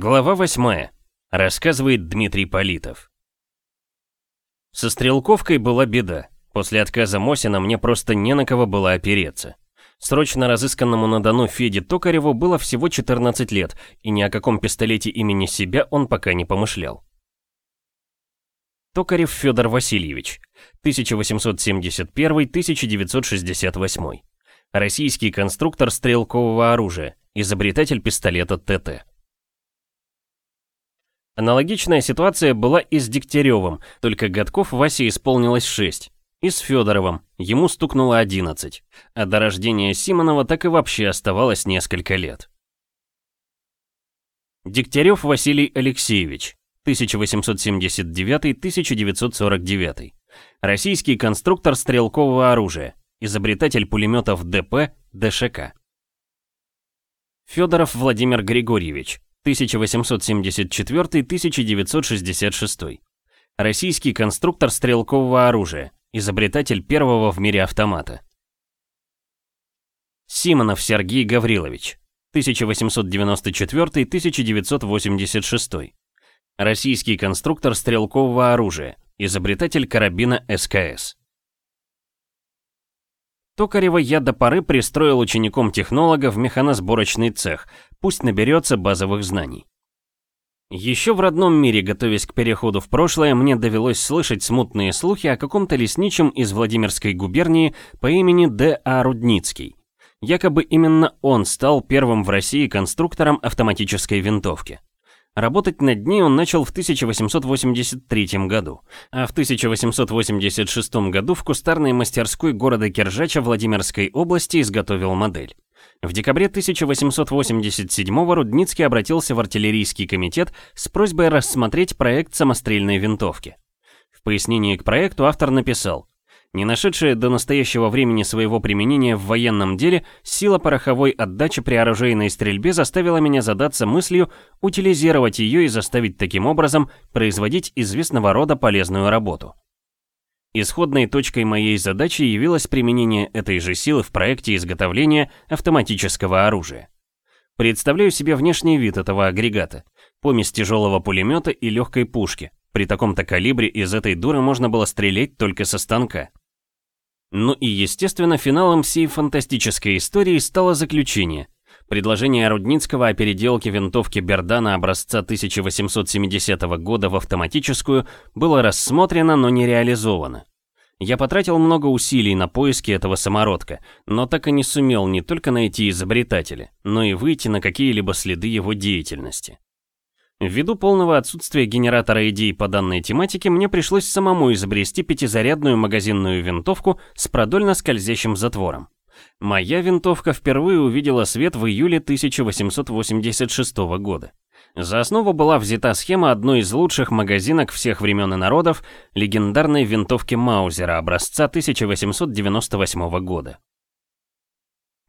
Глава 8. Рассказывает Дмитрий Политов. Со стрелковкой была беда. После отказа Мосина мне просто не на кого было опереться. Срочно разысканному на Дону Феде Токареву было всего 14 лет, и ни о каком пистолете имени себя он пока не помышлял. Токарев Федор Васильевич, 1871-1968. Российский конструктор стрелкового оружия, изобретатель пистолета ТТ. Аналогичная ситуация была и с Дегтяревым, только годков Васе исполнилось 6. И с Федоровым, ему стукнуло 11. А до рождения Симонова так и вообще оставалось несколько лет. Дегтярев Василий Алексеевич, 1879-1949. Российский конструктор стрелкового оружия, изобретатель пулеметов ДП, ДШК. Федоров Владимир Григорьевич, 1874-1966. Российский конструктор стрелкового оружия, изобретатель первого в мире автомата. Симонов Сергей Гаврилович, 1894-1986. Российский конструктор стрелкового оружия, изобретатель карабина СКС. Токарева я до поры пристроил учеником технолога в механосборочный цех, пусть наберется базовых знаний. Еще в родном мире, готовясь к переходу в прошлое, мне довелось слышать смутные слухи о каком-то лесничем из Владимирской губернии по имени Д. А. Рудницкий. Якобы именно он стал первым в России конструктором автоматической винтовки. Работать над ней он начал в 1883 году, а в 1886 году в кустарной мастерской города Киржача Владимирской области изготовил модель. В декабре 1887 Рудницкий обратился в артиллерийский комитет с просьбой рассмотреть проект самострельной винтовки. В пояснении к проекту автор написал не нашедшая до настоящего времени своего применения в военном деле, сила пороховой отдачи при оружейной стрельбе заставила меня задаться мыслью утилизировать ее и заставить таким образом производить известного рода полезную работу. Исходной точкой моей задачи явилось применение этой же силы в проекте изготовления автоматического оружия. Представляю себе внешний вид этого агрегата. Помесь тяжелого пулемета и легкой пушки. При таком-то калибре из этой дуры можно было стрелять только со станка. Ну и естественно, финалом всей фантастической истории стало заключение. Предложение Рудницкого о переделке винтовки Бердана образца 1870 года в автоматическую было рассмотрено, но не реализовано. Я потратил много усилий на поиски этого самородка, но так и не сумел не только найти изобретателя, но и выйти на какие-либо следы его деятельности. Ввиду полного отсутствия генератора идей по данной тематике, мне пришлось самому изобрести пятизарядную магазинную винтовку с продольно скользящим затвором. Моя винтовка впервые увидела свет в июле 1886 года. За основу была взята схема одной из лучших магазинок всех времен и народов, легендарной винтовки Маузера образца 1898 года.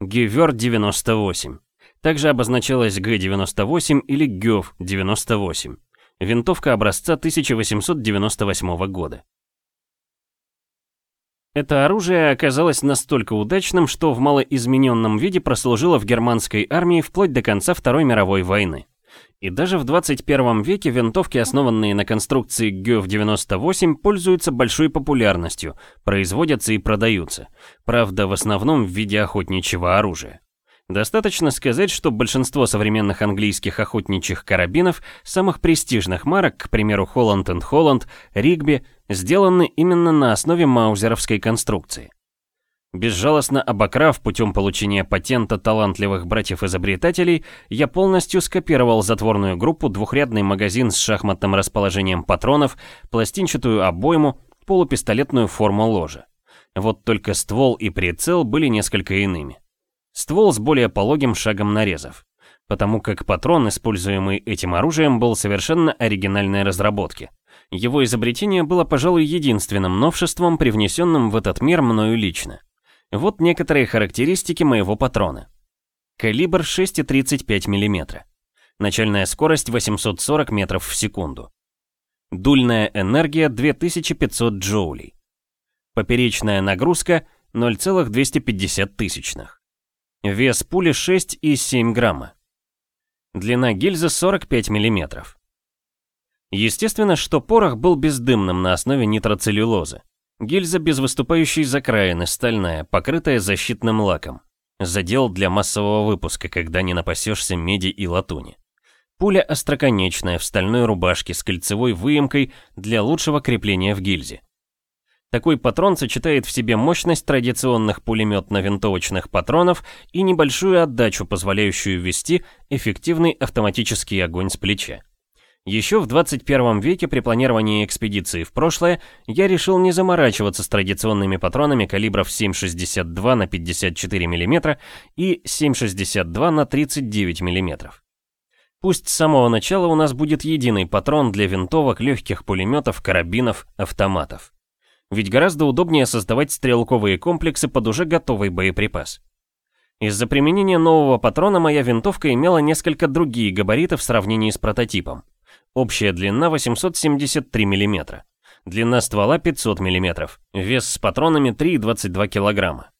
Гевер 98 также обозначалась Г-98 или ГёВ-98. Винтовка образца 1898 года. Это оружие оказалось настолько удачным, что в малоизмененном виде прослужило в германской армии вплоть до конца Второй мировой войны. И даже в 21 веке винтовки, основанные на конструкции ГёВ-98, пользуются большой популярностью, производятся и продаются, правда в основном в виде охотничьего оружия. Достаточно сказать, что большинство современных английских охотничьих карабинов самых престижных марок, к примеру Holland Holland, Ригби, сделаны именно на основе маузеровской конструкции. Безжалостно обокрав путем получения патента талантливых братьев-изобретателей, я полностью скопировал затворную группу, двухрядный магазин с шахматным расположением патронов, пластинчатую обойму, полупистолетную форму ложа. Вот только ствол и прицел были несколько иными. Ствол с более пологим шагом нарезов, потому как патрон, используемый этим оружием, был совершенно оригинальной разработки. Его изобретение было, пожалуй, единственным новшеством, привнесенным в этот мир мною лично. Вот некоторые характеристики моего патрона. Калибр 6,35 мм. Начальная скорость 840 метров в секунду. Дульная энергия 2500 джоулей. Поперечная нагрузка 0,250 тысячных. Вес пули 6,7 грамма. длина гильзы 45 мм. Естественно, что порох был бездымным на основе нитроцеллюлозы. Гильза без выступающей закраины, стальная, покрытая защитным лаком. Задел для массового выпуска, когда не напасешься меди и латуни. Пуля остроконечная, в стальной рубашке с кольцевой выемкой для лучшего крепления в гильзе. Такой патрон сочетает в себе мощность традиционных пулеметно-винтовочных патронов и небольшую отдачу, позволяющую вести эффективный автоматический огонь с плеча. Еще в 21 веке при планировании экспедиции в прошлое я решил не заморачиваться с традиционными патронами калибров 7,62 на 54 мм и 7,62 на 39 мм. Пусть с самого начала у нас будет единый патрон для винтовок, легких пулеметов, карабинов, автоматов. Ведь гораздо удобнее создавать стрелковые комплексы под уже готовый боеприпас. Из-за применения нового патрона моя винтовка имела несколько другие габариты в сравнении с прототипом. Общая длина 873 мм. Длина ствола 500 мм. Вес с патронами 3,22 кг.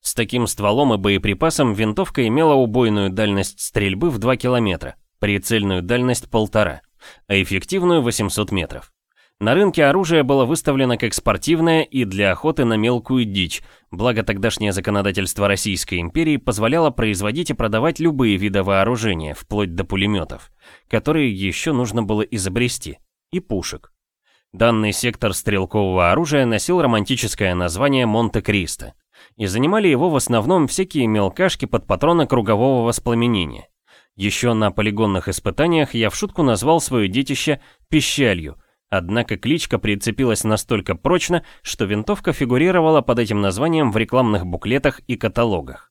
С таким стволом и боеприпасом винтовка имела убойную дальность стрельбы в 2 км, прицельную дальность 1,5, а эффективную 800 метров. На рынке оружие было выставлено как спортивное и для охоты на мелкую дичь, благо тогдашнее законодательство Российской империи позволяло производить и продавать любые виды вооружения, вплоть до пулеметов, которые еще нужно было изобрести, и пушек. Данный сектор стрелкового оружия носил романтическое название Монте-Кристо, и занимали его в основном всякие мелкашки под патроны кругового воспламенения. Еще на полигонных испытаниях я в шутку назвал свое детище «пищалью», Однако кличка прицепилась настолько прочно, что винтовка фигурировала под этим названием в рекламных буклетах и каталогах.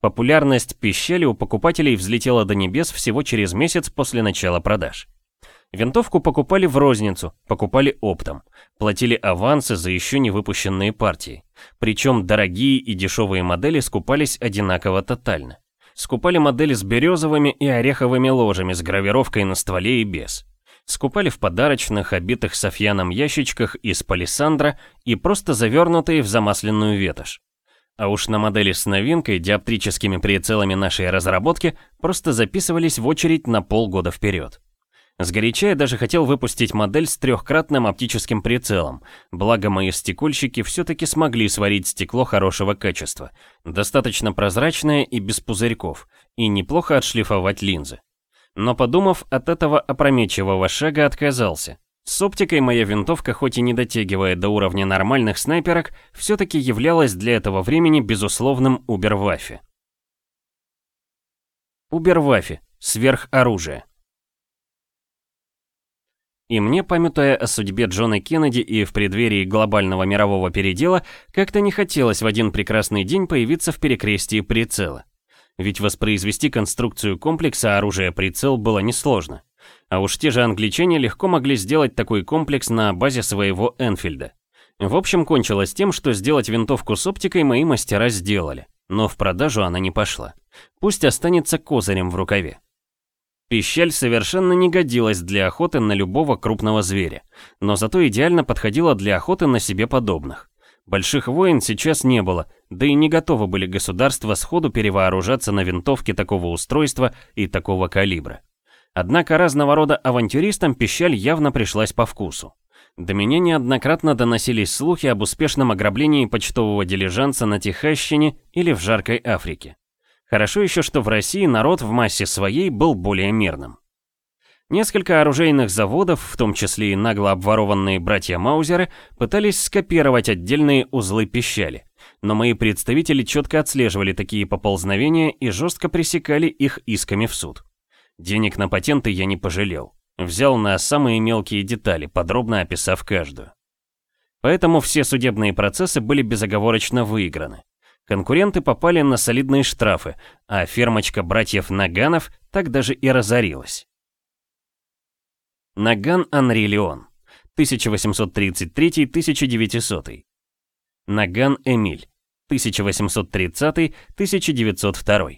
Популярность пищали у покупателей взлетела до небес всего через месяц после начала продаж. Винтовку покупали в розницу, покупали оптом, платили авансы за еще не выпущенные партии. Причем дорогие и дешевые модели скупались одинаково тотально. Скупали модели с березовыми и ореховыми ложами с гравировкой на стволе и без скупали в подарочных, обитых софьяном ящичках из палисандра и просто завернутые в замасленную ветошь. А уж на модели с новинкой, диоптрическими прицелами нашей разработки, просто записывались в очередь на полгода вперед. Сгоряча я даже хотел выпустить модель с трехкратным оптическим прицелом, благо мои стекольщики все-таки смогли сварить стекло хорошего качества, достаточно прозрачное и без пузырьков, и неплохо отшлифовать линзы. Но подумав, от этого опрометчивого шага отказался. С оптикой моя винтовка, хоть и не дотягивая до уровня нормальных снайперок, все-таки являлась для этого времени безусловным Уберваффе. Уберваффе. Сверхоружие. И мне, памятуя о судьбе Джона Кеннеди и в преддверии глобального мирового передела, как-то не хотелось в один прекрасный день появиться в перекрестии прицела ведь воспроизвести конструкцию комплекса оружия-прицел было несложно. А уж те же англичане легко могли сделать такой комплекс на базе своего Энфильда. В общем, кончилось тем, что сделать винтовку с оптикой мои мастера сделали, но в продажу она не пошла. Пусть останется козырем в рукаве. Пищаль совершенно не годилась для охоты на любого крупного зверя, но зато идеально подходила для охоты на себе подобных. Больших войн сейчас не было, да и не готовы были государства сходу перевооружаться на винтовки такого устройства и такого калибра. Однако разного рода авантюристам пищаль явно пришлась по вкусу. До меня неоднократно доносились слухи об успешном ограблении почтового дилижанса на Тихащине или в жаркой Африке. Хорошо еще, что в России народ в массе своей был более мирным. Несколько оружейных заводов, в том числе и нагло обворованные братья Маузеры, пытались скопировать отдельные узлы пищали. Но мои представители четко отслеживали такие поползновения и жестко пресекали их исками в суд. Денег на патенты я не пожалел. Взял на самые мелкие детали, подробно описав каждую. Поэтому все судебные процессы были безоговорочно выиграны. Конкуренты попали на солидные штрафы, а фермочка братьев Наганов так даже и разорилась. Наган Анри Леон, 1833-1900. Наган Эмиль, 1830-1902.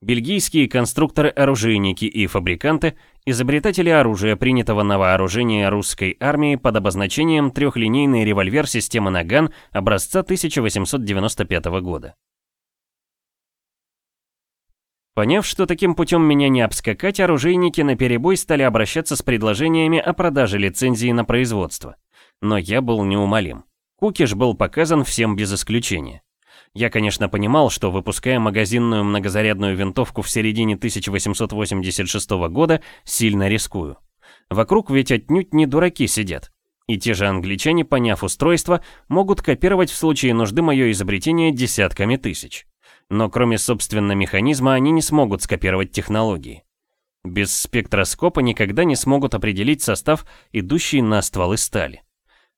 Бельгийские конструкторы-оружейники и фабриканты, изобретатели оружия, принятого на вооружение русской армии под обозначением трехлинейный револьвер системы Наган образца 1895 года. Поняв, что таким путем меня не обскакать, оружейники на перебой стали обращаться с предложениями о продаже лицензии на производство. Но я был неумолим. Кукиш был показан всем без исключения. Я, конечно, понимал, что выпуская магазинную многозарядную винтовку в середине 1886 года, сильно рискую. Вокруг ведь отнюдь не дураки сидят. И те же англичане, поняв устройство, могут копировать в случае нужды мое изобретение десятками тысяч. Но кроме собственно механизма они не смогут скопировать технологии. Без спектроскопа никогда не смогут определить состав, идущий на стволы стали.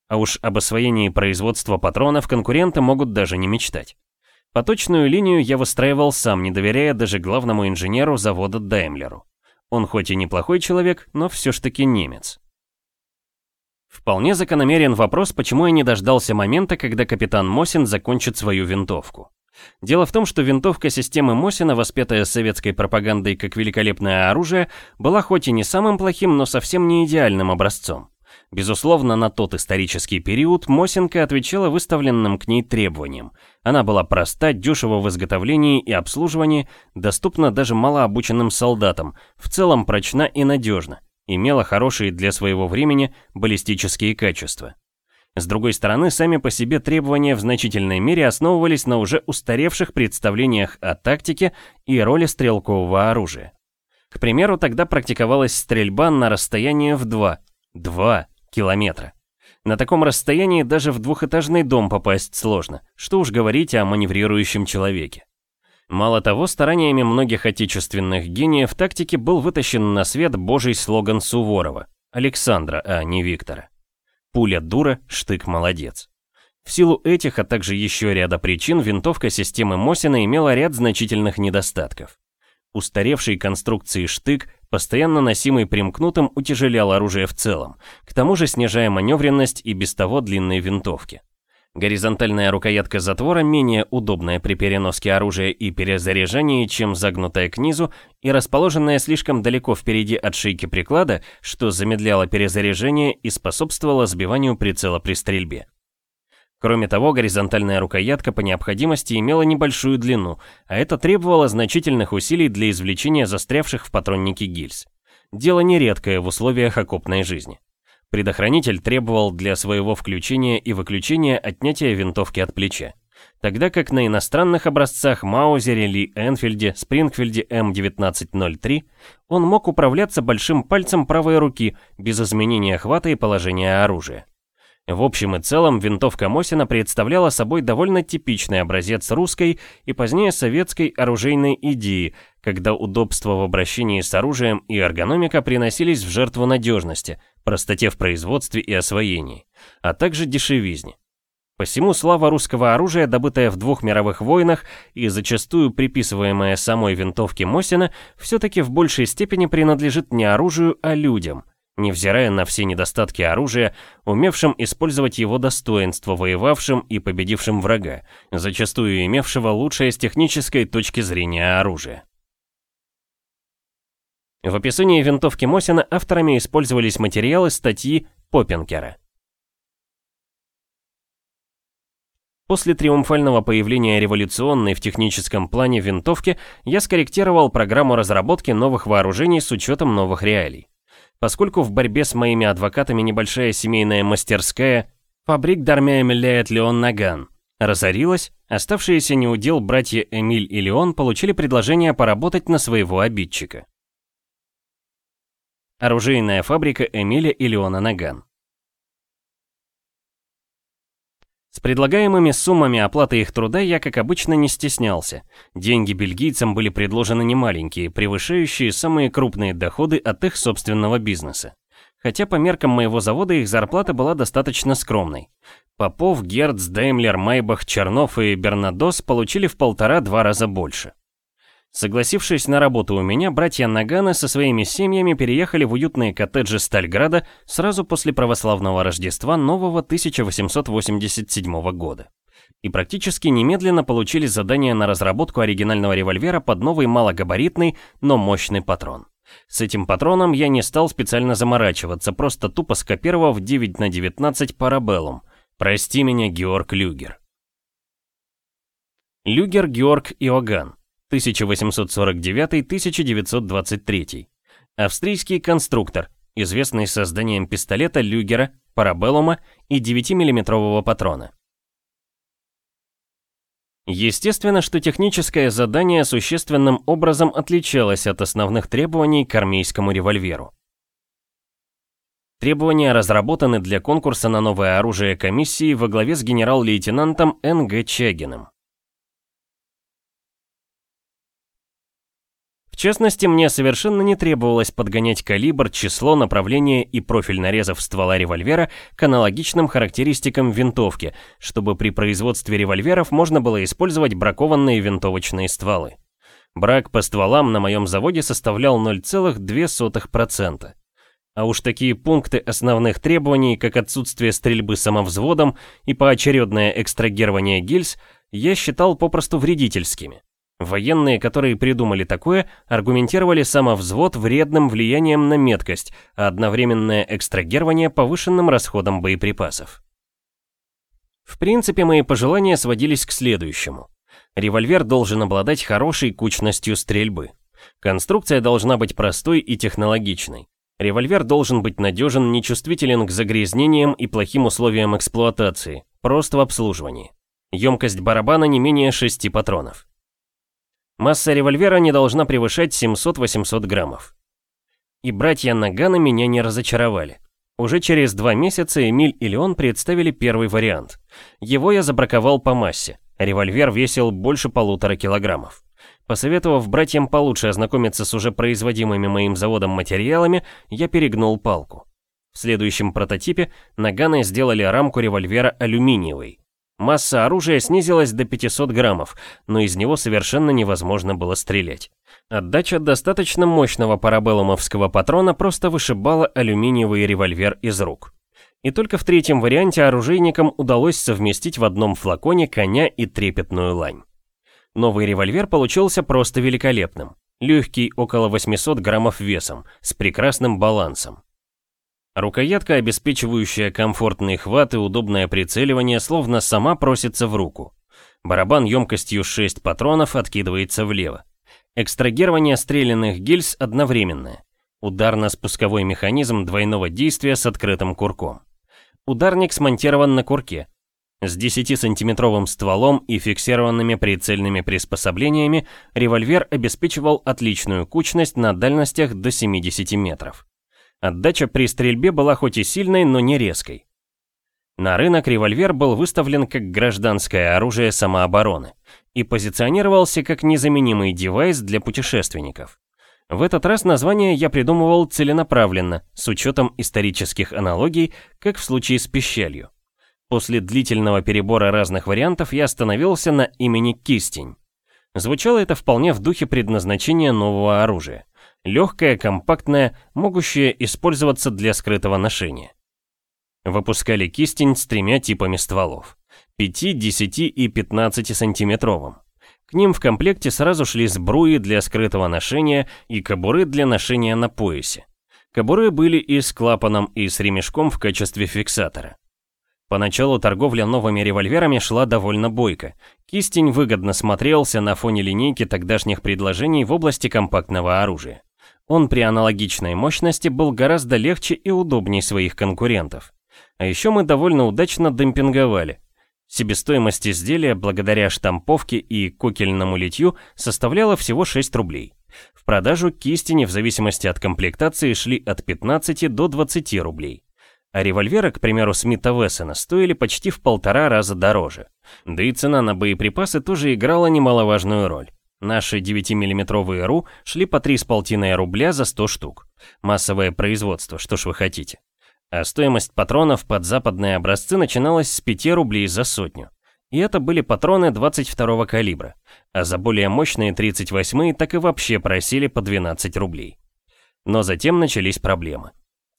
А уж об освоении производства патронов конкуренты могут даже не мечтать. Поточную линию я выстраивал сам, не доверяя даже главному инженеру завода Даймлеру. Он хоть и неплохой человек, но все ж таки немец. Вполне закономерен вопрос, почему я не дождался момента, когда капитан Мосин закончит свою винтовку. Дело в том, что винтовка системы Мосина, воспетая советской пропагандой как великолепное оружие, была хоть и не самым плохим, но совсем не идеальным образцом. Безусловно, на тот исторический период Мосинка отвечала выставленным к ней требованиям. Она была проста, дешева в изготовлении и обслуживании, доступна даже малообученным солдатам, в целом прочна и надежна, имела хорошие для своего времени баллистические качества. С другой стороны, сами по себе требования в значительной мере основывались на уже устаревших представлениях о тактике и роли стрелкового оружия. К примеру, тогда практиковалась стрельба на расстояние в 2, 2 километра. На таком расстоянии даже в двухэтажный дом попасть сложно, что уж говорить о маневрирующем человеке. Мало того, стараниями многих отечественных гениев тактики был вытащен на свет божий слоган Суворова «Александра, а не Виктора». Пуля дура, штык молодец. В силу этих, а также еще ряда причин, винтовка системы Мосина имела ряд значительных недостатков. Устаревший конструкции штык постоянно носимый примкнутым, утяжелял оружие в целом, к тому же снижая маневренность и без того длинной винтовки. Горизонтальная рукоятка затвора менее удобная при переноске оружия и перезаряжании, чем загнутая к низу и расположенная слишком далеко впереди от шейки приклада, что замедляло перезаряжение и способствовало сбиванию прицела при стрельбе. Кроме того, горизонтальная рукоятка по необходимости имела небольшую длину, а это требовало значительных усилий для извлечения застрявших в патроннике гильз. Дело нередкое в условиях окопной жизни. Предохранитель требовал для своего включения и выключения отнятия винтовки от плеча. Тогда как на иностранных образцах Маузере, Ли Энфильде, Спрингфильде М1903 он мог управляться большим пальцем правой руки без изменения хвата и положения оружия. В общем и целом, винтовка Мосина представляла собой довольно типичный образец русской и позднее советской оружейной идеи, когда удобство в обращении с оружием и эргономика приносились в жертву надежности, простоте в производстве и освоении, а также дешевизне. Посему слава русского оружия, добытая в двух мировых войнах и зачастую приписываемая самой винтовке Мосина, все-таки в большей степени принадлежит не оружию, а людям, невзирая на все недостатки оружия, умевшим использовать его достоинство, воевавшим и победившим врага, зачастую имевшего лучшее с технической точки зрения оружие. В описании винтовки Мосина авторами использовались материалы статьи Поппинкера. После триумфального появления революционной в техническом плане винтовки я скорректировал программу разработки новых вооружений с учетом новых реалий. Поскольку в борьбе с моими адвокатами небольшая семейная мастерская «Фабрик Дармя Эмиляет Леон Наган» разорилась, оставшиеся неудел братья Эмиль и Леон получили предложение поработать на своего обидчика. Оружейная фабрика Эмиля и Леона Наган С предлагаемыми суммами оплаты их труда я, как обычно, не стеснялся. Деньги бельгийцам были предложены немаленькие, превышающие самые крупные доходы от их собственного бизнеса. Хотя по меркам моего завода их зарплата была достаточно скромной. Попов, Герц, Деймлер, Майбах, Чернов и Бернадос получили в полтора-два раза больше. Согласившись на работу у меня, братья Наганы со своими семьями переехали в уютные коттеджи Стальграда сразу после православного Рождества нового 1887 года. И практически немедленно получили задание на разработку оригинального револьвера под новый малогабаритный, но мощный патрон. С этим патроном я не стал специально заморачиваться, просто тупо скопировав 9 на 19 парабеллум. Прости меня, Георг Люгер. Люгер Георг Иоганн. 1849-1923. Австрийский конструктор, известный созданием пистолета Люгера, парабеллума и 9-миллиметрового патрона. Естественно, что техническое задание существенным образом отличалось от основных требований к армейскому револьверу. Требования разработаны для конкурса на новое оружие комиссии во главе с генерал-лейтенантом Н.Г. Чагиным. Частности, мне совершенно не требовалось подгонять калибр, число, направление и профиль нарезов ствола револьвера к аналогичным характеристикам винтовки, чтобы при производстве револьверов можно было использовать бракованные винтовочные стволы. Брак по стволам на моем заводе составлял 0,02%. А уж такие пункты основных требований, как отсутствие стрельбы самовзводом и поочередное экстрагирование гильз, я считал попросту вредительскими. Военные, которые придумали такое, аргументировали самовзвод вредным влиянием на меткость, а одновременное экстрагирование повышенным расходом боеприпасов. В принципе, мои пожелания сводились к следующему. Револьвер должен обладать хорошей кучностью стрельбы. Конструкция должна быть простой и технологичной. Револьвер должен быть надежен, нечувствителен к загрязнениям и плохим условиям эксплуатации, прост в обслуживании. Емкость барабана не менее 6 патронов. Масса револьвера не должна превышать 700-800 граммов. И братья Нагана меня не разочаровали. Уже через два месяца Эмиль и Леон представили первый вариант. Его я забраковал по массе. Револьвер весил больше полутора килограммов. Посоветовав братьям получше ознакомиться с уже производимыми моим заводом материалами, я перегнул палку. В следующем прототипе Наганы сделали рамку револьвера алюминиевой. Масса оружия снизилась до 500 граммов, но из него совершенно невозможно было стрелять. Отдача достаточно мощного парабеллумовского патрона просто вышибала алюминиевый револьвер из рук. И только в третьем варианте оружейникам удалось совместить в одном флаконе коня и трепетную лань. Новый револьвер получился просто великолепным. Легкий, около 800 граммов весом, с прекрасным балансом. Рукоятка, обеспечивающая комфортный хват и удобное прицеливание, словно сама просится в руку. Барабан емкостью 6 патронов откидывается влево. Экстрагирование стрелянных гильз одновременное. Ударно-спусковой механизм двойного действия с открытым курком. Ударник смонтирован на курке. С 10-сантиметровым стволом и фиксированными прицельными приспособлениями револьвер обеспечивал отличную кучность на дальностях до 70 метров. Отдача при стрельбе была хоть и сильной, но не резкой. На рынок револьвер был выставлен как гражданское оружие самообороны и позиционировался как незаменимый девайс для путешественников. В этот раз название я придумывал целенаправленно, с учетом исторических аналогий, как в случае с пищалью. После длительного перебора разных вариантов я остановился на имени Кистень. Звучало это вполне в духе предназначения нового оружия легкая, компактная, могущая использоваться для скрытого ношения. Выпускали кистень с тремя типами стволов. 5, 10 и 15 сантиметровым. К ним в комплекте сразу шли сбруи для скрытого ношения и кобуры для ношения на поясе. Кобуры были и с клапаном, и с ремешком в качестве фиксатора. Поначалу торговля новыми револьверами шла довольно бойко. Кистень выгодно смотрелся на фоне линейки тогдашних предложений в области компактного оружия. Он при аналогичной мощности был гораздо легче и удобнее своих конкурентов. А еще мы довольно удачно демпинговали. Себестоимость изделия благодаря штамповке и кокельному литью составляла всего 6 рублей. В продажу кистени в зависимости от комплектации шли от 15 до 20 рублей. А револьверы, к примеру, Смита Вессона стоили почти в полтора раза дороже. Да и цена на боеприпасы тоже играла немаловажную роль. Наши 9-миллиметровые РУ шли по 3,5 рубля за 100 штук. Массовое производство, что ж вы хотите. А стоимость патронов под западные образцы начиналась с 5 рублей за сотню. И это были патроны 22 калибра, а за более мощные 38 так и вообще просили по 12 рублей. Но затем начались проблемы.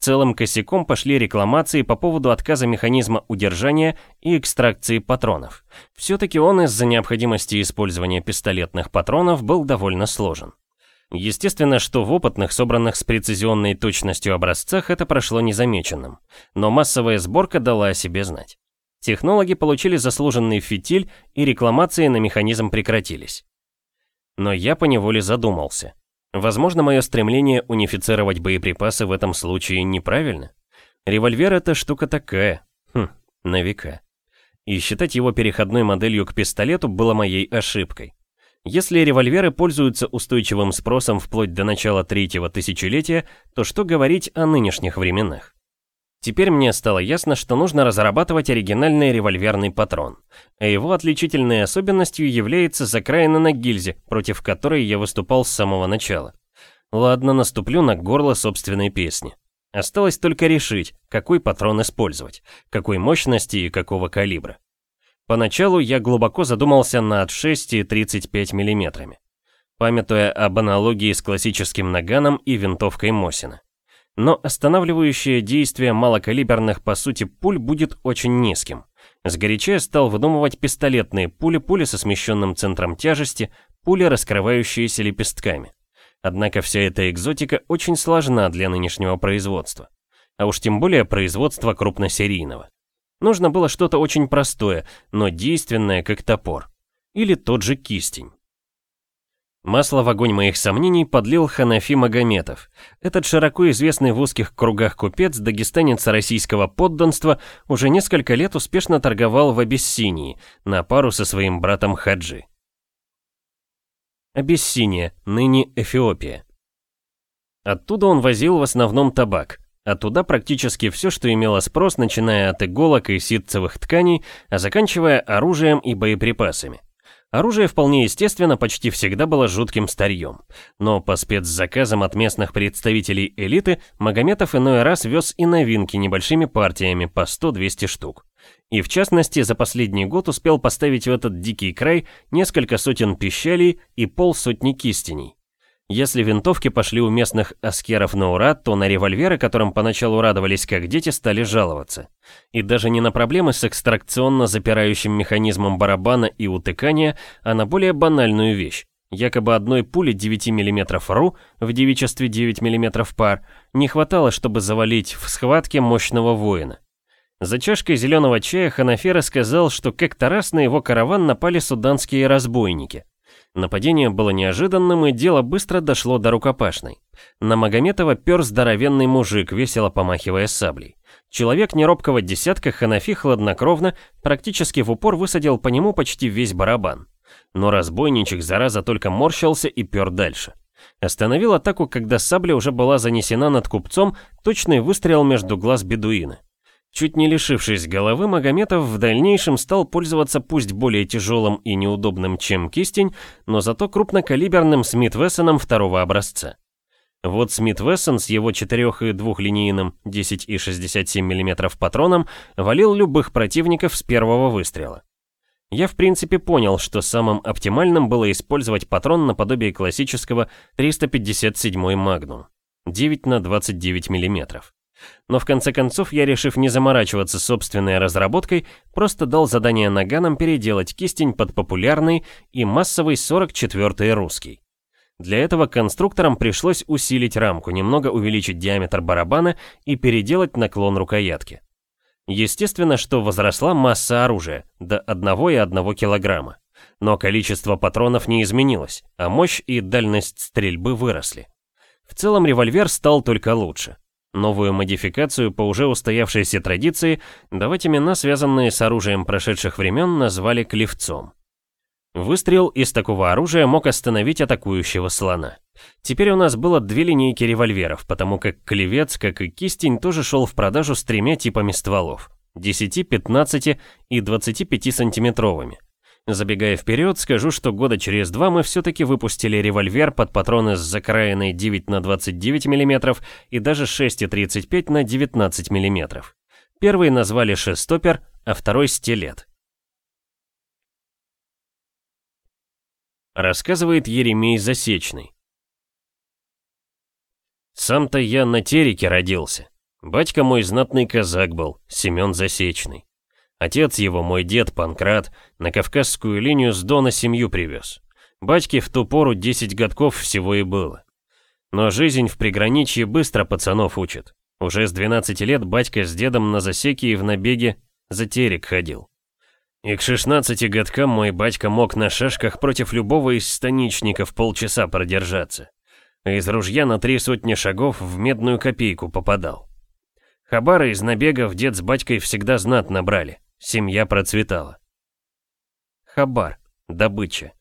Целым косяком пошли рекламации по поводу отказа механизма удержания и экстракции патронов. Все-таки он из-за необходимости использования пистолетных патронов был довольно сложен. Естественно, что в опытных, собранных с прецизионной точностью образцах это прошло незамеченным, но массовая сборка дала о себе знать. Технологи получили заслуженный фитиль и рекламации на механизм прекратились. Но я поневоле задумался. Возможно, мое стремление унифицировать боеприпасы в этом случае неправильно? Револьвер это штука такая, хм, на века. И считать его переходной моделью к пистолету было моей ошибкой. Если револьверы пользуются устойчивым спросом вплоть до начала третьего тысячелетия, то что говорить о нынешних временах? Теперь мне стало ясно, что нужно разрабатывать оригинальный револьверный патрон, а его отличительной особенностью является закраина на гильзе, против которой я выступал с самого начала. Ладно, наступлю на горло собственной песни. Осталось только решить, какой патрон использовать, какой мощности и какого калибра. Поначалу я глубоко задумался над 6 и 35 мм, памятуя об аналогии с классическим наганом и винтовкой Мосина но останавливающее действие малокалиберных по сути пуль будет очень низким. Сгоряча стал выдумывать пистолетные пули, пули со смещенным центром тяжести, пули, раскрывающиеся лепестками. Однако вся эта экзотика очень сложна для нынешнего производства. А уж тем более производства крупносерийного. Нужно было что-то очень простое, но действенное, как топор. Или тот же кистень. Масло в огонь моих сомнений подлил Ханафи Магометов. Этот широко известный в узких кругах купец, дагестанец российского подданства, уже несколько лет успешно торговал в Абиссинии, на пару со своим братом Хаджи. Абиссиния, ныне Эфиопия. Оттуда он возил в основном табак, а туда практически все, что имело спрос, начиная от иголок и ситцевых тканей, а заканчивая оружием и боеприпасами. Оружие вполне естественно почти всегда было жутким старьем, но по спецзаказам от местных представителей элиты Магометов иной раз вез и новинки небольшими партиями по 100-200 штук. И в частности, за последний год успел поставить в этот дикий край несколько сотен пищалей и полсотни кистеней. Если винтовки пошли у местных аскеров на ура, то на револьверы, которым поначалу радовались как дети, стали жаловаться. И даже не на проблемы с экстракционно-запирающим механизмом барабана и утыкания, а на более банальную вещь. Якобы одной пули 9 мм РУ в девичестве 9 мм пар не хватало, чтобы завалить в схватке мощного воина. За чашкой зеленого чая Ханафера сказал, что как-то раз на его караван напали суданские разбойники. Нападение было неожиданным, и дело быстро дошло до рукопашной. На Магометова пер здоровенный мужик, весело помахивая саблей. Человек неробкого десятка Ханафи хладнокровно, практически в упор высадил по нему почти весь барабан. Но разбойничек, зараза, только морщился и пер дальше. Остановил атаку, когда сабля уже была занесена над купцом, точный выстрел между глаз бедуина. Чуть не лишившись головы, Магометов в дальнейшем стал пользоваться пусть более тяжелым и неудобным, чем кистень, но зато крупнокалиберным Смит Вессоном второго образца. Вот Смит Вессон с его 4 и двухлинейным 10,67 мм патроном валил любых противников с первого выстрела. Я в принципе понял, что самым оптимальным было использовать патрон наподобие классического 357 Magnum 9 на 29 мм. Но в конце концов я, решив не заморачиваться собственной разработкой, просто дал задание наганам переделать кистень под популярный и массовый 44-й русский. Для этого конструкторам пришлось усилить рамку, немного увеличить диаметр барабана и переделать наклон рукоятки. Естественно, что возросла масса оружия до 1,1 килограмма. Но количество патронов не изменилось, а мощь и дальность стрельбы выросли. В целом револьвер стал только лучше. Новую модификацию по уже устоявшейся традиции давать имена, связанные с оружием прошедших времен, назвали клевцом. Выстрел из такого оружия мог остановить атакующего слона. Теперь у нас было две линейки револьверов, потому как клевец, как и кистень, тоже шел в продажу с тремя типами стволов. 10, 15 и 25 сантиметровыми. Забегая вперед, скажу, что года через два мы все-таки выпустили револьвер под патроны с закраиной 9 на 29 мм и даже 6,35 на 19 мм. Первый назвали шестопер, а второй стилет. Рассказывает Еремей Засечный. Сам-то я на Тереке родился. Батька мой знатный казак был, Семен Засечный. Отец его, мой дед Панкрат, на Кавказскую линию с Дона семью привез. Батьке в ту пору 10 годков всего и было. Но жизнь в приграничье быстро пацанов учит. Уже с 12 лет батька с дедом на засеке и в набеге за терек ходил. И к 16 годкам мой батька мог на шашках против любого из станичников полчаса продержаться. Из ружья на три сотни шагов в медную копейку попадал. Хабары из набегов дед с батькой всегда знатно брали. Семья процветала. Хабар. Добыча.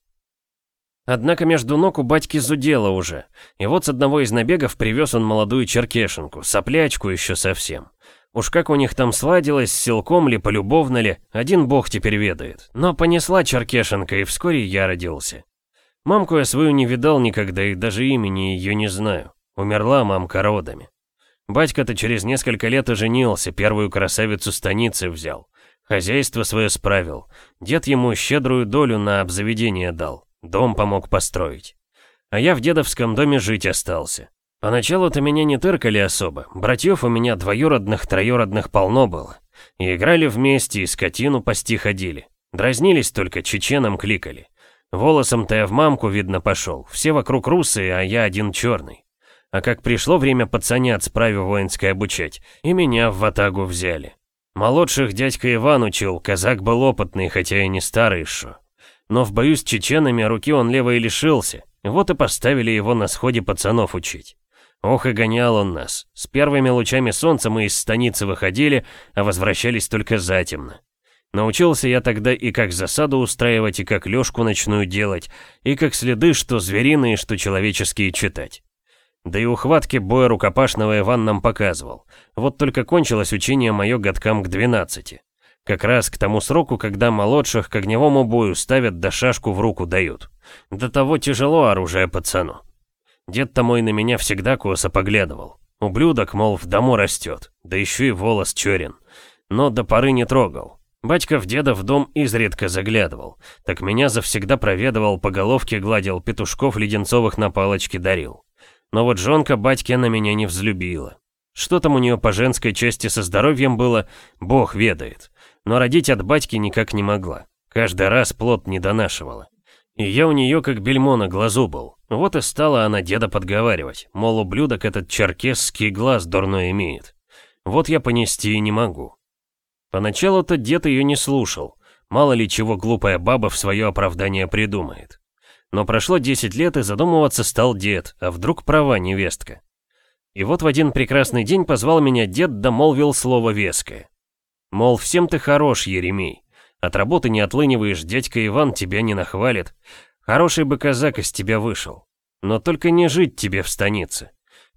Однако между ног у батьки зудело уже. И вот с одного из набегов привез он молодую черкешенку, соплячку еще совсем. Уж как у них там сладилось, силком ли, полюбовно ли, один бог теперь ведает. Но понесла черкешенка, и вскоре я родился. Мамку я свою не видал никогда, и даже имени ее не знаю. Умерла мамка родами. Батька-то через несколько лет оженился, первую красавицу станицы взял. Хозяйство свое справил. Дед ему щедрую долю на обзаведение дал. Дом помог построить. А я в дедовском доме жить остался. Поначалу-то меня не тыркали особо. Братьев у меня двоюродных, троюродных полно было. И играли вместе, и скотину пасти ходили. Дразнились только, чеченом кликали. Волосом-то я в мамку, видно, пошел. Все вокруг русые, а я один черный. А как пришло время пацанят справе воинской обучать, и меня в ватагу взяли. Молодших дядька Иван учил, казак был опытный, хотя и не старый еще. Но в бою с чеченами руки он левой лишился, вот и поставили его на сходе пацанов учить. Ох и гонял он нас. С первыми лучами солнца мы из станицы выходили, а возвращались только затемно. Научился я тогда и как засаду устраивать, и как лёжку ночную делать, и как следы, что звериные, что человеческие читать. Да и ухватки боя рукопашного Иван нам показывал. Вот только кончилось учение мое годкам к 12. Как раз к тому сроку, когда молодших к огневому бою ставят да шашку в руку дают. До того тяжело оружие пацану. Дед-то мой на меня всегда косо поглядывал. Ублюдок, мол, в дому растет, да еще и волос черен. Но до поры не трогал. Батька в деда в дом изредка заглядывал. Так меня завсегда проведывал, по головке гладил, петушков леденцовых на палочке дарил. Но вот жонка батьки на меня не взлюбила. Что там у нее по женской части со здоровьем было, бог ведает. Но родить от батьки никак не могла. Каждый раз плод не донашивала. И я у нее как бельмо на глазу был. Вот и стала она деда подговаривать, мол, ублюдок этот черкесский глаз дурной имеет. Вот я понести и не могу. Поначалу-то дед ее не слушал. Мало ли чего глупая баба в свое оправдание придумает. Но прошло 10 лет и задумываться стал дед, а вдруг права невестка. И вот в один прекрасный день позвал меня дед да молвил слово веское. Мол, всем ты хорош, Еремей. От работы не отлыниваешь, дядька Иван тебя не нахвалит. Хороший бы казак из тебя вышел. Но только не жить тебе в станице.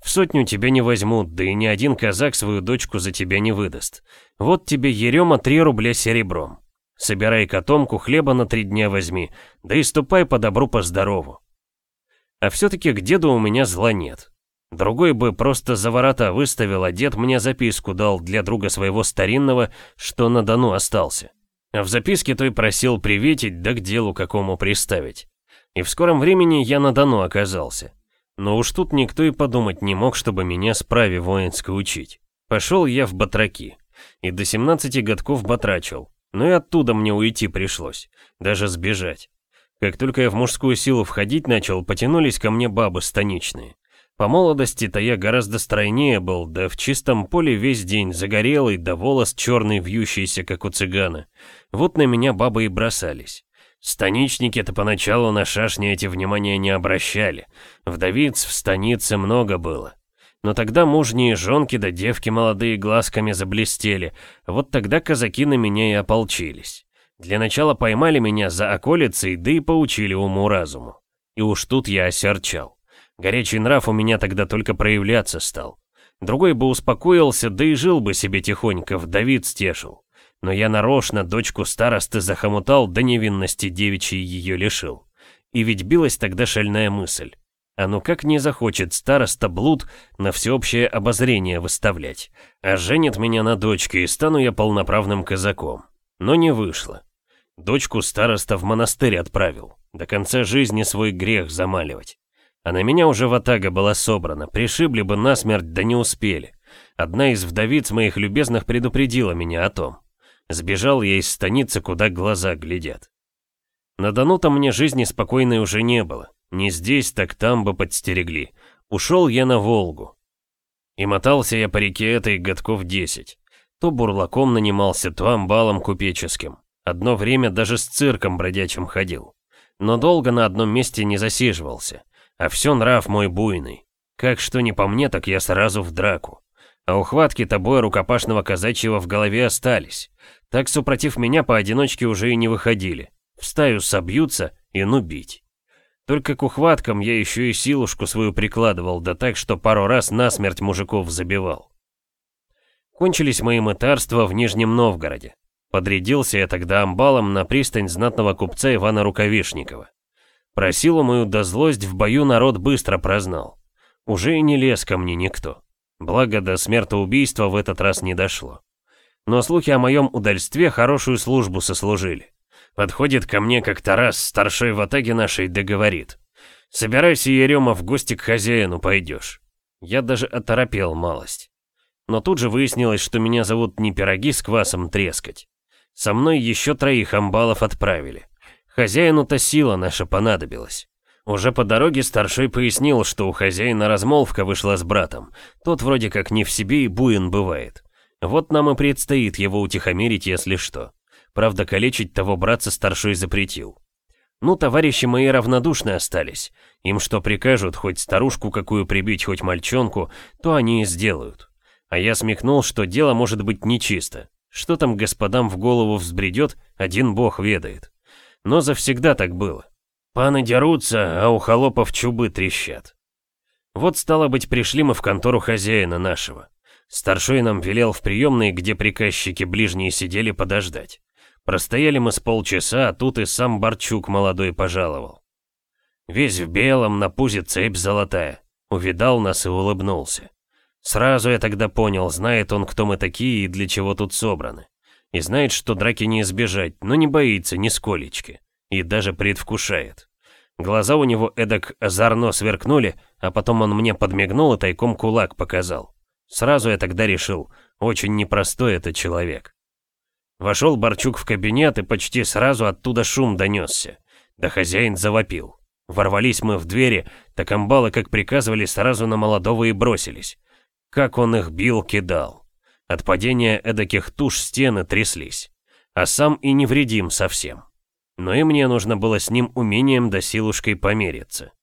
В сотню тебя не возьмут, да и ни один казак свою дочку за тебя не выдаст. Вот тебе Ерема три рубля серебром. Собирай котомку, хлеба на три дня возьми, да и ступай по добру, по здорову. А все-таки к деду у меня зла нет. Другой бы просто за ворота выставил, а дед мне записку дал для друга своего старинного, что на Дону остался. А в записке той просил приветить, да к делу какому приставить. И в скором времени я на Дону оказался. Но уж тут никто и подумать не мог, чтобы меня справе воинской учить. Пошел я в батраки. И до 17 годков батрачил. Но и оттуда мне уйти пришлось. Даже сбежать. Как только я в мужскую силу входить начал, потянулись ко мне бабы станичные. По молодости-то я гораздо стройнее был, да в чистом поле весь день, загорелый, да волос черный, вьющийся, как у цыгана. Вот на меня бабы и бросались. Станичники-то поначалу на шашни эти внимания не обращали. Вдовиц в станице много было. Но тогда мужние жонки да девки молодые глазками заблестели. Вот тогда казаки на меня и ополчились. Для начала поймали меня за околицей, да и поучили уму-разуму. И уж тут я осерчал. Горячий нрав у меня тогда только проявляться стал. Другой бы успокоился, да и жил бы себе тихонько, вдовиц стешил. Но я нарочно дочку старосты захомутал, до невинности девичьей ее лишил. И ведь билась тогда шальная мысль. А ну как не захочет староста блуд на всеобщее обозрение выставлять. А женит меня на дочке, и стану я полноправным казаком. Но не вышло. Дочку староста в монастырь отправил. До конца жизни свой грех замаливать. А на меня уже ватага была собрана, пришибли бы насмерть, да не успели. Одна из вдовиц моих любезных предупредила меня о том. Сбежал я из станицы, куда глаза глядят. На Дону-то мне жизни спокойной уже не было. Не здесь, так там бы подстерегли. Ушел я на Волгу. И мотался я по реке этой годков десять. То бурлаком нанимался, то амбалом купеческим. Одно время даже с цирком бродячим ходил. Но долго на одном месте не засиживался. А все нрав мой буйный. Как что не по мне, так я сразу в драку. А ухватки тобой рукопашного казачьего в голове остались. Так, супротив меня, поодиночке уже и не выходили. В стаю собьются и ну бить. Только к ухваткам я еще и силушку свою прикладывал, да так, что пару раз насмерть мужиков забивал. Кончились мои мытарства в Нижнем Новгороде. Подрядился я тогда амбалом на пристань знатного купца Ивана Рукавишникова. Про силу мою да злость в бою народ быстро прознал. Уже и не лез ко мне никто. Благо до смертоубийства в этот раз не дошло. Но слухи о моем удальстве хорошую службу сослужили. Подходит ко мне как-то раз старший в атаге нашей договорит. «Собирайся, Ерема, в гости к хозяину пойдешь». Я даже оторопел малость. Но тут же выяснилось, что меня зовут не пироги с квасом трескать. Со мной еще троих амбалов отправили. Хозяину-то сила наша понадобилась. Уже по дороге старший пояснил, что у хозяина размолвка вышла с братом. Тот вроде как не в себе и буин бывает. Вот нам и предстоит его утихомирить, если что. Правда, калечить того братца старшой запретил. Ну, товарищи мои равнодушны остались. Им что прикажут, хоть старушку какую прибить, хоть мальчонку, то они и сделают. А я смекнул, что дело может быть нечисто. Что там господам в голову взбредет, один бог ведает. Но завсегда так было. Паны дерутся, а у холопов чубы трещат. Вот стало быть, пришли мы в контору хозяина нашего. Старшой нам велел в приемной, где приказчики ближние сидели, подождать. Простояли мы с полчаса, а тут и сам Барчук молодой пожаловал. Весь в белом, на пузе цепь золотая. Увидал нас и улыбнулся. Сразу я тогда понял, знает он, кто мы такие и для чего тут собраны. И знает, что драки не избежать, но не боится ни сколечки. И даже предвкушает. Глаза у него эдак озорно сверкнули, а потом он мне подмигнул и тайком кулак показал. Сразу я тогда решил, очень непростой это человек. Вошел Борчук в кабинет и почти сразу оттуда шум донесся. Да хозяин завопил. Ворвались мы в двери, так амбалы, как приказывали, сразу на молодого и бросились. Как он их бил, кидал. От падения эдаких туш стены тряслись. А сам и невредим совсем. Но и мне нужно было с ним умением да силушкой помериться.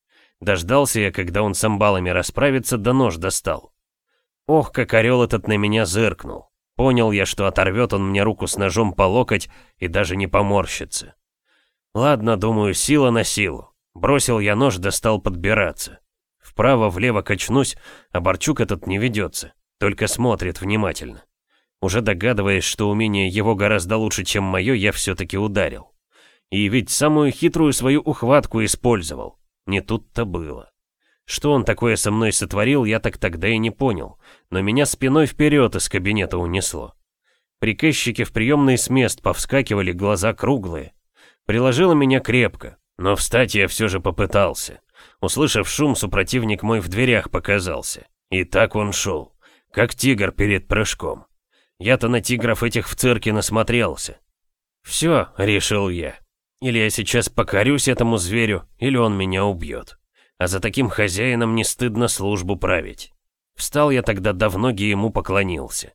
Дождался я, когда он с амбалами расправится, да нож достал. Ох, как орел этот на меня зыркнул. Понял я, что оторвет он мне руку с ножом по локоть и даже не поморщится. Ладно, думаю, сила на силу. Бросил я нож, да стал подбираться. Вправо-влево качнусь, а Борчук этот не ведется, только смотрит внимательно. Уже догадываясь, что умение его гораздо лучше, чем мое, я все-таки ударил. И ведь самую хитрую свою ухватку использовал. Не тут-то было. Что он такое со мной сотворил, я так тогда и не понял, но меня спиной вперед из кабинета унесло. Приказчики в приемной с мест повскакивали, глаза круглые. Приложило меня крепко, но встать я все же попытался. Услышав шум, супротивник мой в дверях показался. И так он шел, как тигр перед прыжком. Я-то на тигров этих в цирке насмотрелся. Все, решил я. Или я сейчас покорюсь этому зверю, или он меня убьет. А за таким хозяином не стыдно службу править. Встал я тогда давно и ему поклонился.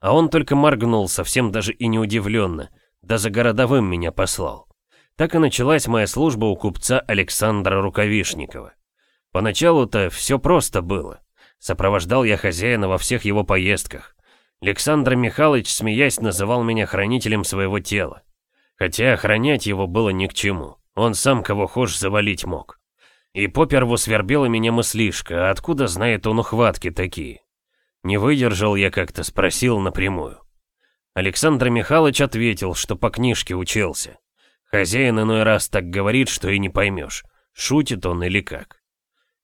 А он только моргнул, совсем даже и не удивленно, да за городовым меня послал. Так и началась моя служба у купца Александра Рукавишникова. Поначалу-то все просто было. Сопровождал я хозяина во всех его поездках. Александр Михайлович, смеясь, называл меня хранителем своего тела. Хотя охранять его было ни к чему. Он сам кого хочешь завалить мог. И поперву свербела меня мыслишка, а откуда знает он ухватки такие? Не выдержал я как-то, спросил напрямую. Александр Михайлович ответил, что по книжке учился. Хозяин иной раз так говорит, что и не поймешь, шутит он или как.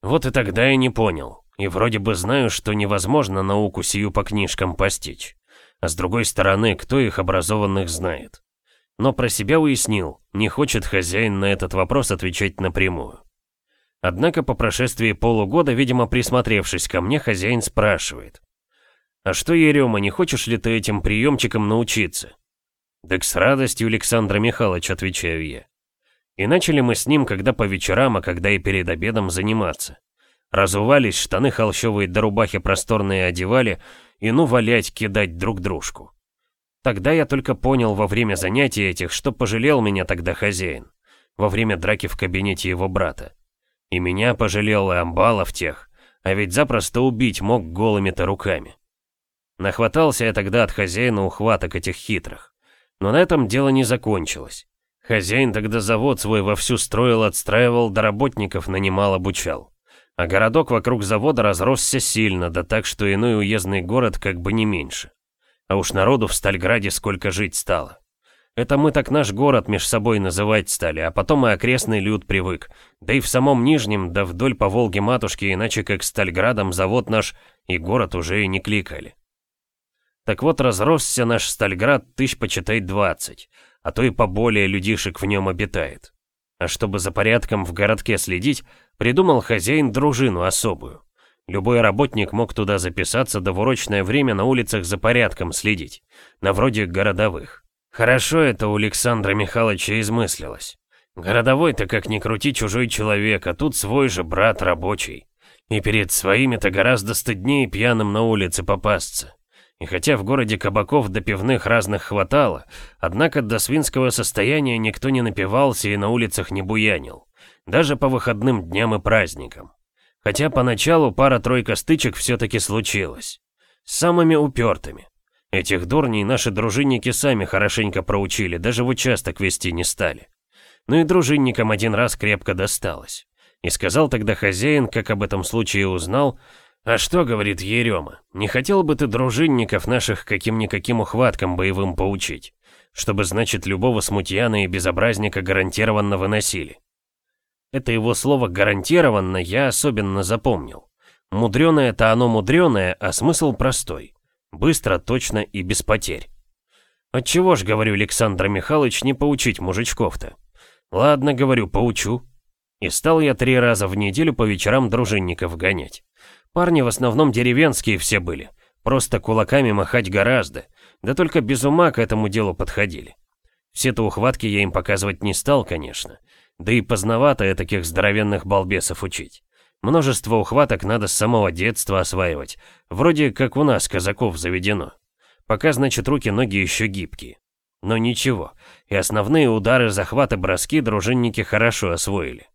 Вот и тогда я не понял, и вроде бы знаю, что невозможно науку сию по книжкам постичь. А с другой стороны, кто их образованных знает? Но про себя уяснил, не хочет хозяин на этот вопрос отвечать напрямую. Однако по прошествии полугода, видимо, присмотревшись ко мне, хозяин спрашивает. «А что, Ерема, не хочешь ли ты этим приемчиком научиться?» «Так с радостью, Александр Михайлович», — отвечаю я. И начали мы с ним, когда по вечерам, а когда и перед обедом заниматься. Разувались, штаны холщовые до рубахи просторные одевали, и ну валять, кидать друг дружку. Тогда я только понял во время занятий этих, что пожалел меня тогда хозяин. Во время драки в кабинете его брата. И меня пожалел и амбалов тех. А ведь запросто убить мог голыми-то руками. Нахватался я тогда от хозяина ухваток этих хитрых. Но на этом дело не закончилось. Хозяин тогда завод свой вовсю строил, отстраивал, до работников нанимал, обучал. А городок вокруг завода разросся сильно, да так, что иной уездный город как бы не меньше. А уж народу в Стальграде сколько жить стало. Это мы так наш город меж собой называть стали, а потом и окрестный люд привык. Да и в самом Нижнем, да вдоль по Волге матушки, иначе как Стальградом завод наш и город уже и не кликали. Так вот, разросся наш Стальград тысяч почитай двадцать, а то и поболее людишек в нем обитает. А чтобы за порядком в городке следить, придумал хозяин дружину особую. Любой работник мог туда записаться до в урочное время на улицах за порядком следить, на вроде городовых. Хорошо это у Александра Михайловича измыслилось. Городовой-то как ни крути чужой человек, а тут свой же брат рабочий. И перед своими-то гораздо стыднее пьяным на улице попасться. И хотя в городе кабаков до пивных разных хватало, однако до свинского состояния никто не напивался и на улицах не буянил. Даже по выходным дням и праздникам. Хотя поначалу пара-тройка стычек все-таки случилась. С самыми упертыми. Этих дурней наши дружинники сами хорошенько проучили, даже в участок вести не стали. Ну и дружинникам один раз крепко досталось. И сказал тогда хозяин, как об этом случае узнал, «А что, — говорит Ерема, — не хотел бы ты дружинников наших каким-никаким ухваткам боевым поучить, чтобы, значит, любого смутьяна и безобразника гарантированно выносили?» Это его слово «гарантированно» я особенно запомнил. Мудреное-то оно мудреное, а смысл простой. Быстро, точно и без потерь. Отчего ж, говорю, Александр Михайлович, не поучить мужичков-то? Ладно, говорю, поучу. И стал я три раза в неделю по вечерам дружинников гонять. Парни в основном деревенские все были. Просто кулаками махать гораздо. Да только без ума к этому делу подходили. Все-то ухватки я им показывать не стал, конечно. Да и поздновато таких здоровенных балбесов учить. Множество ухваток надо с самого детства осваивать. Вроде как у нас, казаков, заведено. Пока, значит, руки-ноги еще гибкие. Но ничего, и основные удары, захваты, броски дружинники хорошо освоили.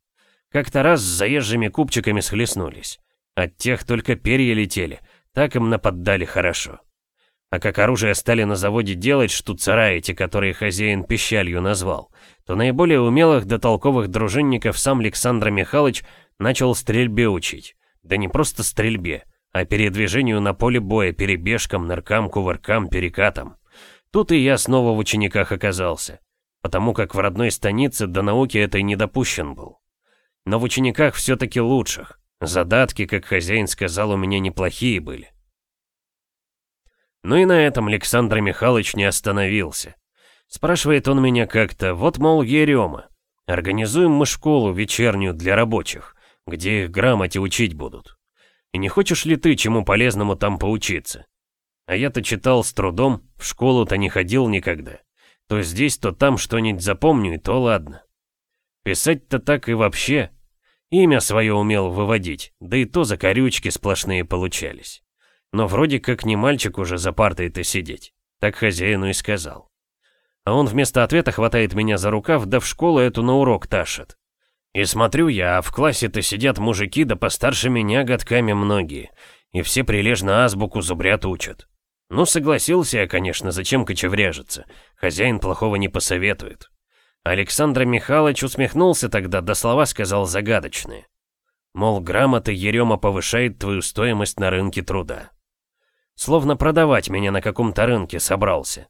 Как-то раз с заезжими купчиками схлестнулись. От тех только перья летели, так им наподдали хорошо. А как оружие стали на заводе делать штуцера эти, которые хозяин пищалью назвал, то наиболее умелых до толковых дружинников сам Александр Михайлович начал стрельбе учить. Да не просто стрельбе, а передвижению на поле боя, перебежкам, ныркам, кувыркам, перекатам. Тут и я снова в учениках оказался, потому как в родной станице до науки этой не допущен был. Но в учениках все-таки лучших. Задатки, как хозяин сказал, у меня неплохие были. Ну и на этом Александр Михайлович не остановился. Спрашивает он меня как-то, вот, мол, Ерема, организуем мы школу вечернюю для рабочих, где их грамоте учить будут. И не хочешь ли ты чему полезному там поучиться? А я-то читал с трудом, в школу-то не ходил никогда. То здесь, то там что-нибудь запомню, и то ладно. Писать-то так и вообще, Имя свое умел выводить, да и то закорючки сплошные получались. Но вроде как не мальчик уже за партой-то сидеть. Так хозяину и сказал. А он вместо ответа хватает меня за рукав, да в школу эту на урок тащит. И смотрю я, а в классе-то сидят мужики, да постарше меня годками многие. И все прилежно азбуку зубрят учат. Ну, согласился я, конечно, зачем кочевряжиться. Хозяин плохого не посоветует. Александр Михайлович усмехнулся тогда, да слова сказал загадочные. Мол, грамота Ерема повышает твою стоимость на рынке труда. Словно продавать меня на каком-то рынке собрался.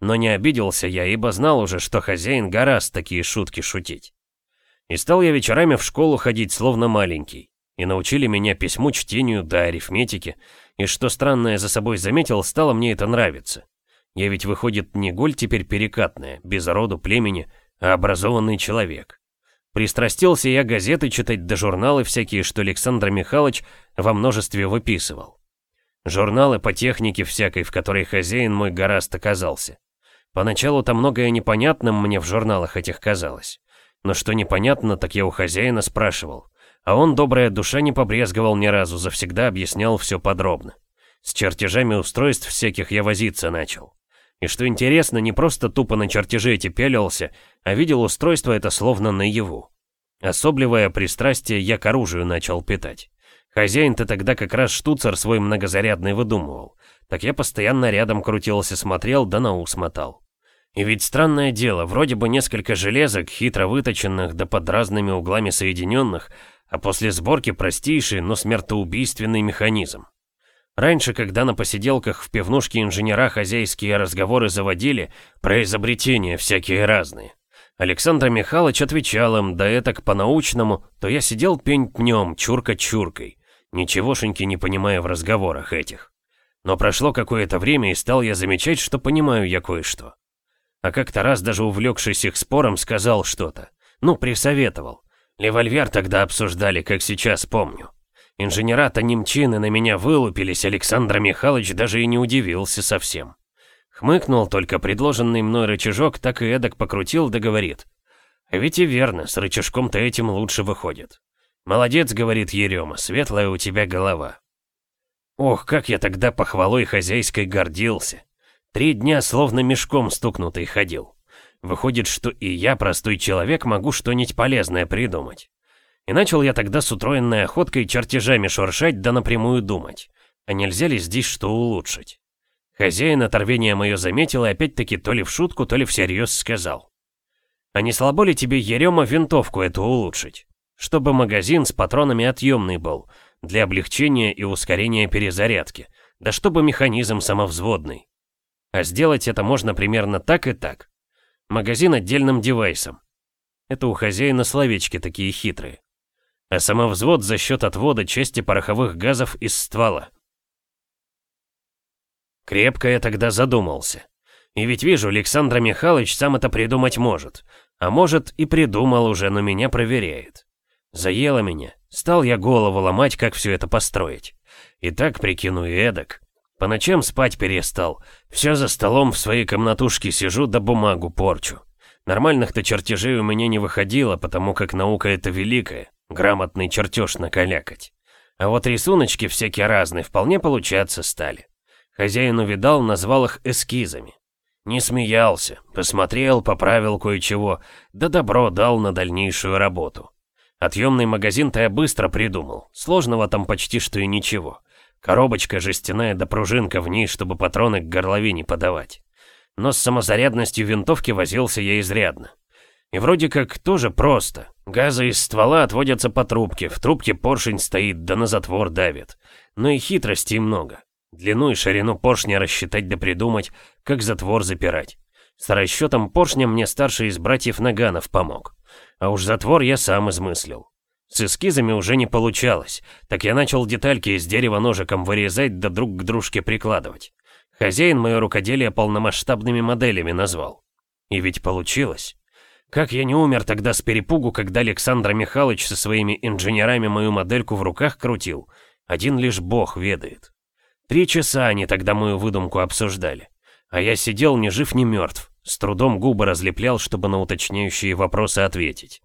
Но не обиделся я, ибо знал уже, что хозяин гораст такие шутки шутить. И стал я вечерами в школу ходить словно маленький. И научили меня письму, чтению да арифметике. И что странное за собой заметил, стало мне это нравиться. Я ведь, выходит, не голь теперь перекатная, без роду, племени, а образованный человек. Пристрастился я газеты читать да журналы всякие, что Александр Михайлович во множестве выписывал. Журналы по технике всякой, в которой хозяин мой гораст оказался. Поначалу-то многое непонятным мне в журналах этих казалось. Но что непонятно, так я у хозяина спрашивал. А он, добрая душа, не побрезговал ни разу, завсегда объяснял все подробно. С чертежами устройств всяких я возиться начал. И что интересно, не просто тупо на чертежи эти пялился, а видел устройство это словно наяву. Особливое пристрастие я к оружию начал питать. Хозяин-то тогда как раз штуцер свой многозарядный выдумывал. Так я постоянно рядом крутился, смотрел, да на ус мотал. И ведь странное дело, вроде бы несколько железок, хитро выточенных, да под разными углами соединенных, а после сборки простейший, но смертоубийственный механизм. Раньше, когда на посиделках в пивнушке инженера хозяйские разговоры заводили, про изобретения всякие разные. Александр Михайлович отвечал им, да это по-научному, то я сидел пень пнем, чурка-чуркой, ничегошеньки не понимая в разговорах этих. Но прошло какое-то время, и стал я замечать, что понимаю я кое-что. А как-то раз даже увлекшись их спором, сказал что-то. Ну, присоветовал. Левольвер тогда обсуждали, как сейчас помню. Инженера-то немчины на меня вылупились, Александр Михайлович даже и не удивился совсем. Хмыкнул только предложенный мной рычажок, так и эдак покрутил да говорит. А ведь и верно, с рычажком-то этим лучше выходит. Молодец, говорит Ерема, светлая у тебя голова. Ох, как я тогда похвалой хозяйской гордился. Три дня словно мешком стукнутый ходил. Выходит, что и я, простой человек, могу что-нибудь полезное придумать. И начал я тогда с утроенной охоткой чертежами шуршать да напрямую думать. А нельзя ли здесь что улучшить? Хозяин оторвение мое заметил и опять-таки то ли в шутку, то ли всерьез сказал. А не слабо ли тебе, Ерема, винтовку эту улучшить? Чтобы магазин с патронами отъемный был, для облегчения и ускорения перезарядки, да чтобы механизм самовзводный. А сделать это можно примерно так и так. Магазин отдельным девайсом. Это у хозяина словечки такие хитрые а самовзвод за счет отвода части пороховых газов из ствола. Крепко я тогда задумался. И ведь вижу, Александр Михайлович сам это придумать может. А может и придумал уже, но меня проверяет. Заело меня. Стал я голову ломать, как все это построить. И так прикину и эдак. По ночам спать перестал. Все за столом в своей комнатушке сижу да бумагу порчу. Нормальных-то чертежей у меня не выходило, потому как наука это великая грамотный чертеж накалякать. А вот рисуночки всякие разные вполне получаться стали. Хозяин увидал, назвал их эскизами. Не смеялся, посмотрел, поправил кое-чего, да добро дал на дальнейшую работу. Отъемный магазин-то я быстро придумал, сложного там почти что и ничего. Коробочка жестяная да пружинка в ней, чтобы патроны к горловине подавать. Но с самозарядностью винтовки возился я изрядно. И вроде как тоже просто. Газы из ствола отводятся по трубке, в трубке поршень стоит, да на затвор давит. Но и хитростей много. Длину и ширину поршня рассчитать да придумать, как затвор запирать. С расчетом поршня мне старший из братьев Наганов помог. А уж затвор я сам измыслил. С эскизами уже не получалось, так я начал детальки из дерева ножиком вырезать да друг к дружке прикладывать. Хозяин мое рукоделие полномасштабными моделями назвал. И ведь получилось. Как я не умер тогда с перепугу, когда Александр Михайлович со своими инженерами мою модельку в руках крутил. Один лишь бог ведает. Три часа они тогда мою выдумку обсуждали. А я сидел ни жив, ни мертв. С трудом губы разлеплял, чтобы на уточняющие вопросы ответить.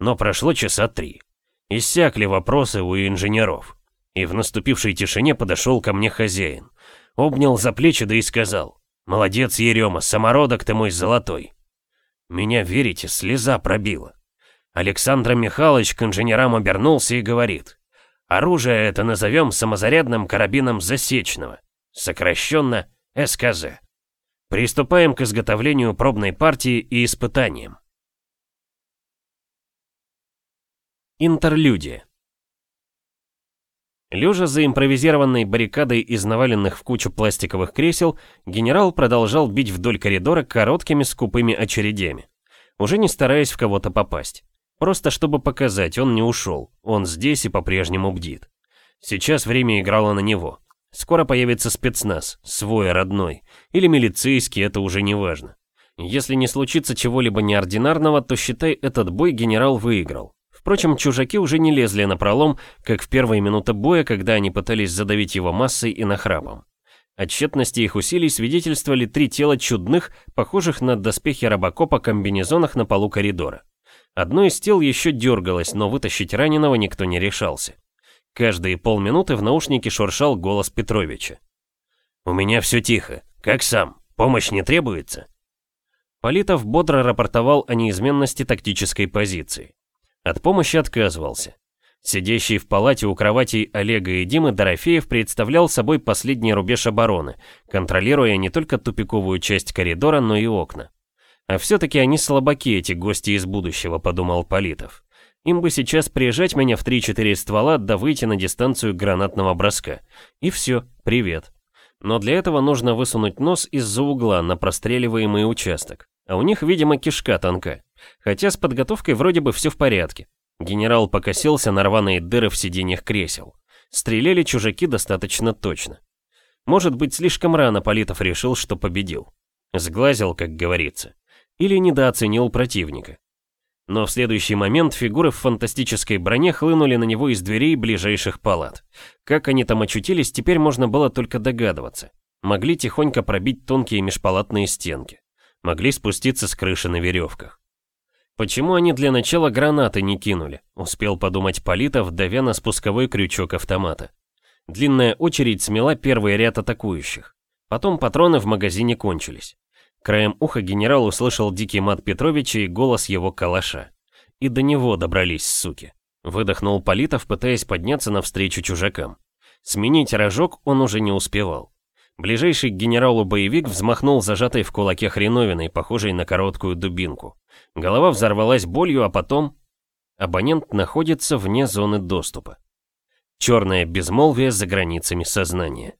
Но прошло часа три. Иссякли вопросы у инженеров. И в наступившей тишине подошел ко мне хозяин. Обнял за плечи, да и сказал. «Молодец, Ерема, самородок ты мой золотой. Меня, верите, слеза пробила. Александр Михайлович к инженерам обернулся и говорит. Оружие это назовем самозарядным карабином засечного, сокращенно СКЗ. Приступаем к изготовлению пробной партии и испытаниям. Интерлюдия. Лежа за импровизированной баррикадой из наваленных в кучу пластиковых кресел, генерал продолжал бить вдоль коридора короткими скупыми очередями, уже не стараясь в кого-то попасть. Просто чтобы показать, он не ушел, он здесь и по-прежнему бдит. Сейчас время играло на него. Скоро появится спецназ, свой, родной, или милицейский, это уже не важно. Если не случится чего-либо неординарного, то считай, этот бой генерал выиграл. Впрочем, чужаки уже не лезли на пролом, как в первые минуты боя, когда они пытались задавить его массой и нахрапом. О тщетности их усилий свидетельствовали три тела чудных, похожих на доспехи робокопа комбинезонах на полу коридора. Одно из тел еще дергалось, но вытащить раненого никто не решался. Каждые полминуты в наушнике шуршал голос Петровича. «У меня все тихо. Как сам? Помощь не требуется?» Политов бодро рапортовал о неизменности тактической позиции. От помощи отказывался. Сидящий в палате у кроватей Олега и Димы Дорофеев представлял собой последний рубеж обороны, контролируя не только тупиковую часть коридора, но и окна. А все-таки они слабаки, эти гости из будущего, подумал Политов. Им бы сейчас приезжать меня в 3-4 ствола, да выйти на дистанцию гранатного броска. И все, привет. Но для этого нужно высунуть нос из-за угла на простреливаемый участок. А у них, видимо, кишка тонка. Хотя с подготовкой вроде бы все в порядке. Генерал покосился на рваные дыры в сиденьях кресел. Стреляли чужаки достаточно точно. Может быть, слишком рано Политов решил, что победил. Сглазил, как говорится. Или недооценил противника. Но в следующий момент фигуры в фантастической броне хлынули на него из дверей ближайших палат. Как они там очутились, теперь можно было только догадываться. Могли тихонько пробить тонкие межпалатные стенки. Могли спуститься с крыши на веревках. Почему они для начала гранаты не кинули? Успел подумать Политов, давя на спусковой крючок автомата. Длинная очередь смела первый ряд атакующих. Потом патроны в магазине кончились. Краем уха генерал услышал дикий мат Петровича и голос его калаша. И до него добрались, суки. Выдохнул Политов, пытаясь подняться навстречу чужакам. Сменить рожок он уже не успевал. Ближайший к генералу боевик взмахнул зажатой в кулаке хреновиной, похожей на короткую дубинку. Голова взорвалась болью, а потом... Абонент находится вне зоны доступа. Черное безмолвие за границами сознания.